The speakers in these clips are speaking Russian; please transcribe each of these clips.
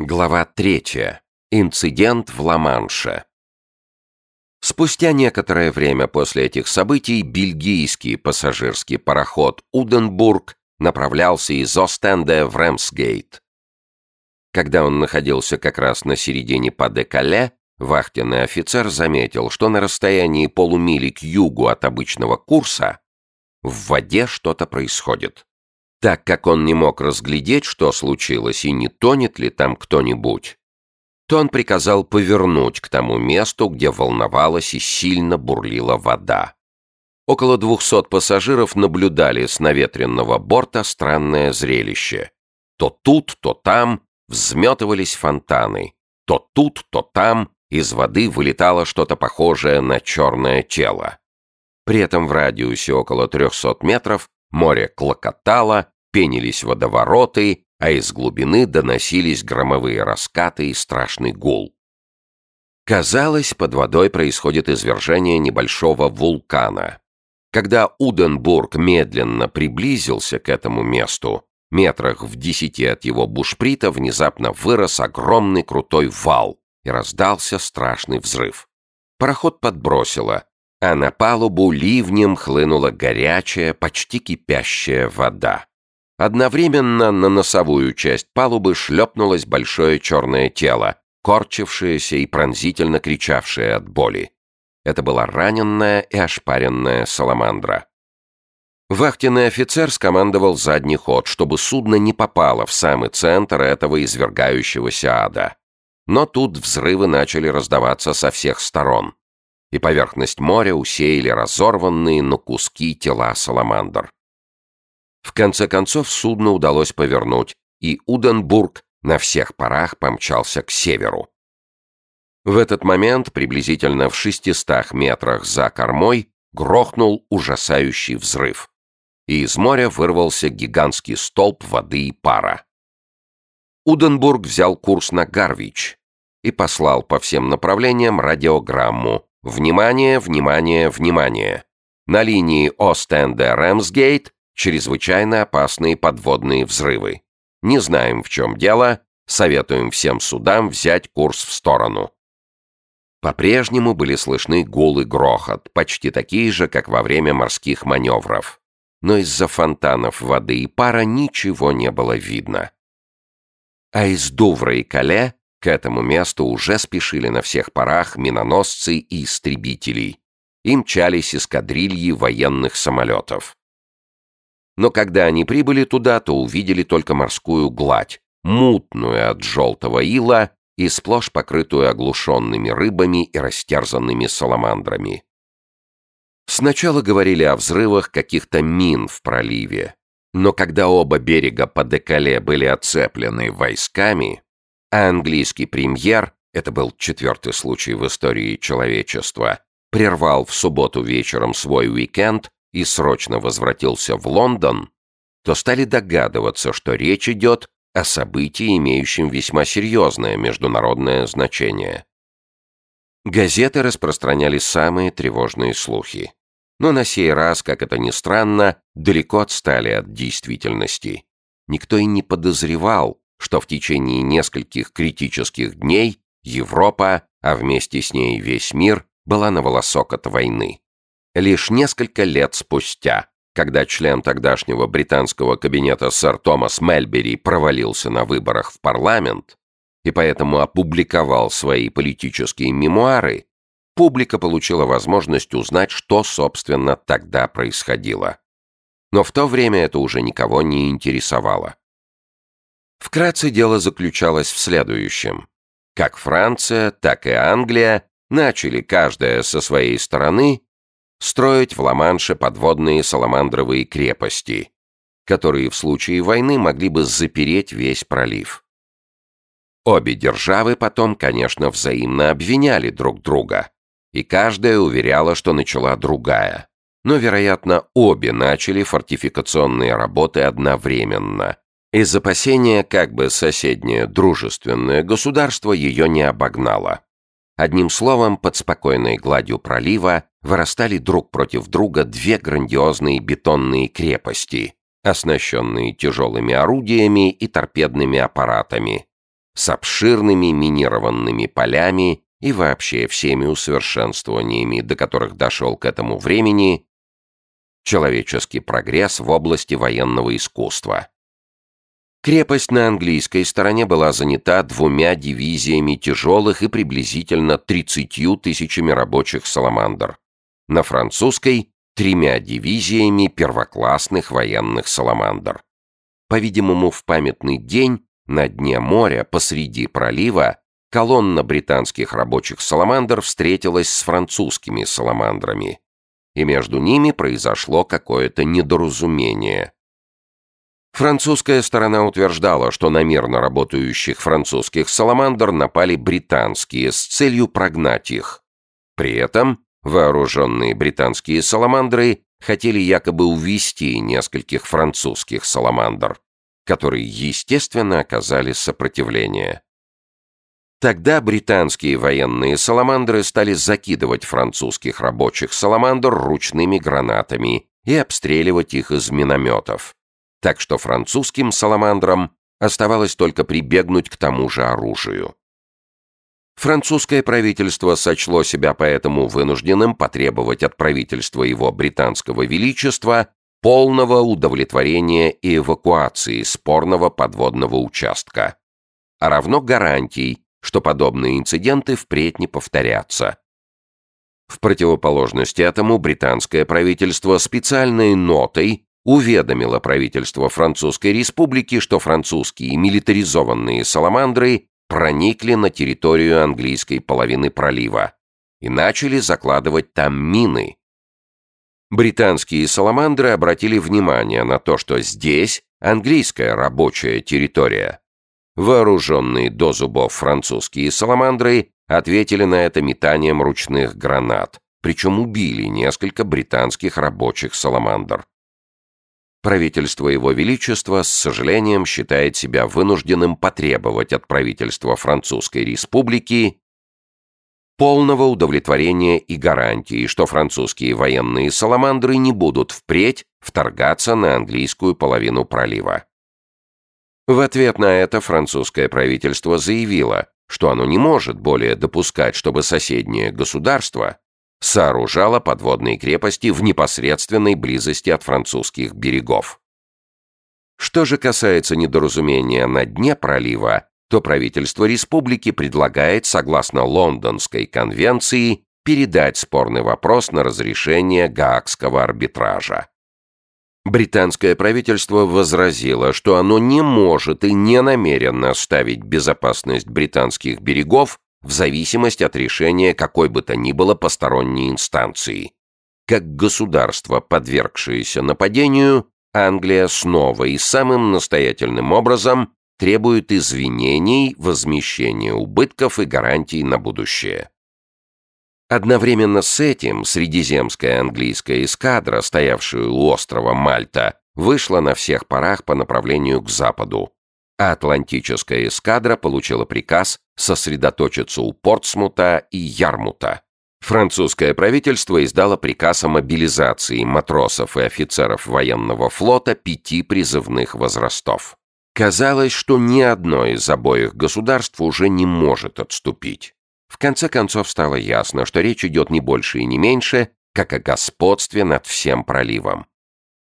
Глава третья. Инцидент в Ла-Манше. Спустя некоторое время после этих событий бельгийский пассажирский пароход «Уденбург» направлялся из Остенда в Рэмсгейт. Когда он находился как раз на середине Паде-Кале, вахтенный офицер заметил, что на расстоянии полумили к югу от обычного курса в воде что-то происходит. Так как он не мог разглядеть, что случилось и не тонет ли там кто-нибудь, то он приказал повернуть к тому месту, где волновалась и сильно бурлила вода. Около двухсот пассажиров наблюдали с наветренного борта странное зрелище. То тут, то там взметывались фонтаны, то тут, то там из воды вылетало что-то похожее на черное тело. При этом в радиусе около 300 метров море клокотало, пенились водовороты, а из глубины доносились громовые раскаты и страшный гул. Казалось, под водой происходит извержение небольшого вулкана. Когда Уденбург медленно приблизился к этому месту, метрах в десяти от его бушприта внезапно вырос огромный крутой вал и раздался страшный взрыв. Пароход подбросило, а на палубу ливнем хлынула горячая, почти кипящая вода. Одновременно на носовую часть палубы шлепнулось большое черное тело, корчившееся и пронзительно кричавшее от боли. Это была раненная и ошпаренная саламандра. Вахтенный офицер скомандовал задний ход, чтобы судно не попало в самый центр этого извергающегося ада. Но тут взрывы начали раздаваться со всех сторон, и поверхность моря усеяли разорванные на куски тела саламандр. Конце концов судно удалось повернуть, и Уденбург на всех парах помчался к северу. В этот момент, приблизительно в 600 метрах за кормой, грохнул ужасающий взрыв, и из моря вырвался гигантский столб воды и пара. Уденбург взял курс на Гарвич и послал по всем направлениям радиограмму «Внимание, внимание, внимание!» На линии Остенде-Рэмсгейт чрезвычайно опасные подводные взрывы. Не знаем, в чем дело, советуем всем судам взять курс в сторону. По-прежнему были слышны гул и грохот, почти такие же, как во время морских маневров. Но из-за фонтанов воды и пара ничего не было видно. А из Дувра и Кале к этому месту уже спешили на всех парах миноносцы и истребители. Им мчались эскадрильи военных самолетов. Но когда они прибыли туда, то увидели только морскую гладь, мутную от желтого ила и сплошь покрытую оглушенными рыбами и растерзанными саламандрами. Сначала говорили о взрывах каких-то мин в проливе, но когда оба берега по декале были оцеплены войсками, а английский премьер, это был четвертый случай в истории человечества, прервал в субботу вечером свой уикенд и срочно возвратился в Лондон, то стали догадываться, что речь идет о событии, имеющем весьма серьезное международное значение. Газеты распространяли самые тревожные слухи. Но на сей раз, как это ни странно, далеко отстали от действительности. Никто и не подозревал, что в течение нескольких критических дней Европа, а вместе с ней весь мир, была на волосок от войны. Лишь несколько лет спустя, когда член тогдашнего британского кабинета сэр Томас Мельбери провалился на выборах в парламент и поэтому опубликовал свои политические мемуары, публика получила возможность узнать, что, собственно, тогда происходило. Но в то время это уже никого не интересовало. Вкратце дело заключалось в следующем. Как Франция, так и Англия начали каждая со своей стороны строить в Ла-Манше подводные саламандровые крепости, которые в случае войны могли бы запереть весь пролив. Обе державы потом, конечно, взаимно обвиняли друг друга, и каждая уверяла, что начала другая. Но, вероятно, обе начали фортификационные работы одновременно, из опасения, как бы соседнее дружественное государство ее не обогнало. Одним словом, под спокойной гладью пролива вырастали друг против друга две грандиозные бетонные крепости, оснащенные тяжелыми орудиями и торпедными аппаратами, с обширными минированными полями и вообще всеми усовершенствованиями, до которых дошел к этому времени человеческий прогресс в области военного искусства. Крепость на английской стороне была занята двумя дивизиями тяжелых и приблизительно 30 тысячами рабочих «Саламандр». На французской — тремя дивизиями первоклассных военных «Саламандр». По-видимому, в памятный день на дне моря посреди пролива колонна британских рабочих «Саламандр» встретилась с французскими «Саламандрами», и между ними произошло какое-то недоразумение. Французская сторона утверждала, что на мирно работающих французских «Саламандр» напали британские с целью прогнать их. При этом вооруженные британские «Саламандры» хотели якобы увести нескольких французских «Саламандр», которые, естественно, оказали сопротивление. Тогда британские военные «Саламандры» стали закидывать французских рабочих «Саламандр» ручными гранатами и обстреливать их из минометов. Так что французским «Саламандрам» оставалось только прибегнуть к тому же оружию. Французское правительство сочло себя поэтому вынужденным потребовать от правительства его британского величества полного удовлетворения и эвакуации спорного подводного участка, а равно гарантий, что подобные инциденты впредь не повторятся. В противоположность этому британское правительство специальной нотой уведомило правительство Французской Республики, что французские милитаризованные саламандры проникли на территорию английской половины пролива и начали закладывать там мины. Британские саламандры обратили внимание на то, что здесь английская рабочая территория. Вооруженные до зубов французские саламандры ответили на это метанием ручных гранат, причем убили несколько британских рабочих саламандр. Правительство Его Величества с сожалением считает себя вынужденным потребовать от правительства Французской Республики полного удовлетворения и гарантии, что французские военные саламандры не будут впредь вторгаться на английскую половину пролива. В ответ на это французское правительство заявило, что оно не может более допускать, чтобы соседнее государство сооружало подводные крепости в непосредственной близости от французских берегов. Что же касается недоразумения на дне пролива, то правительство республики предлагает, согласно Лондонской конвенции, передать спорный вопрос на разрешение Гаагского арбитража. Британское правительство возразило, что оно не может и не намерено ставить безопасность британских берегов в зависимости от решения какой бы то ни было посторонней инстанции. Как государство, подвергшееся нападению, Англия снова и самым настоятельным образом требует извинений, возмещения убытков и гарантий на будущее. Одновременно с этим средиземская английская эскадра, стоявшая у острова Мальта, вышла на всех парах по направлению к западу, а Атлантическая эскадра получила приказ сосредоточиться у Портсмута и Ярмута. Французское правительство издало приказ о мобилизации матросов и офицеров военного флота пяти призывных возрастов. Казалось, что ни одно из обоих государств уже не может отступить. В конце концов стало ясно, что речь идет не больше и не меньше, как о господстве над всем проливом.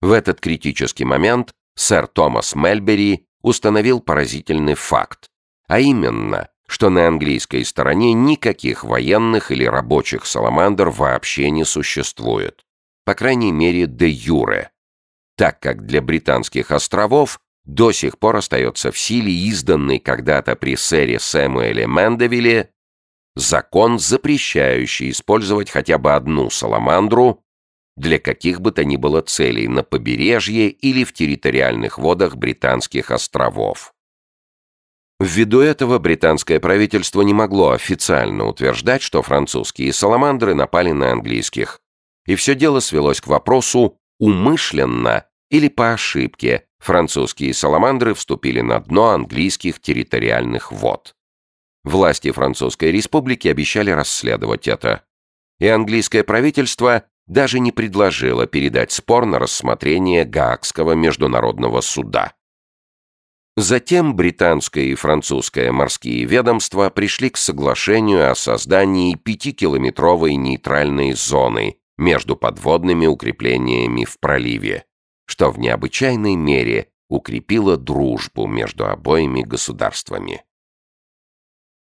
В этот критический момент сэр Томас Мельбери установил поразительный факт, а именно, что на английской стороне никаких военных или рабочих саламандр вообще не существует, по крайней мере де юре, так как для британских островов до сих пор остается в силе изданный когда-то при сэре Сэмуэле Мендевиле закон, запрещающий использовать хотя бы одну саламандру для каких бы то ни было целей на побережье или в территориальных водах британских островов. Ввиду этого британское правительство не могло официально утверждать, что французские саламандры напали на английских, и все дело свелось к вопросу, умышленно или по ошибке французские саламандры вступили на дно английских территориальных вод. Власти Французской Республики обещали расследовать это. И английское правительство даже не предложило передать спор на рассмотрение Гаагского международного суда. Затем британское и французское морские ведомства пришли к соглашению о создании пятикилометровой нейтральной зоны между подводными укреплениями в проливе, что в необычайной мере укрепило дружбу между обоими государствами.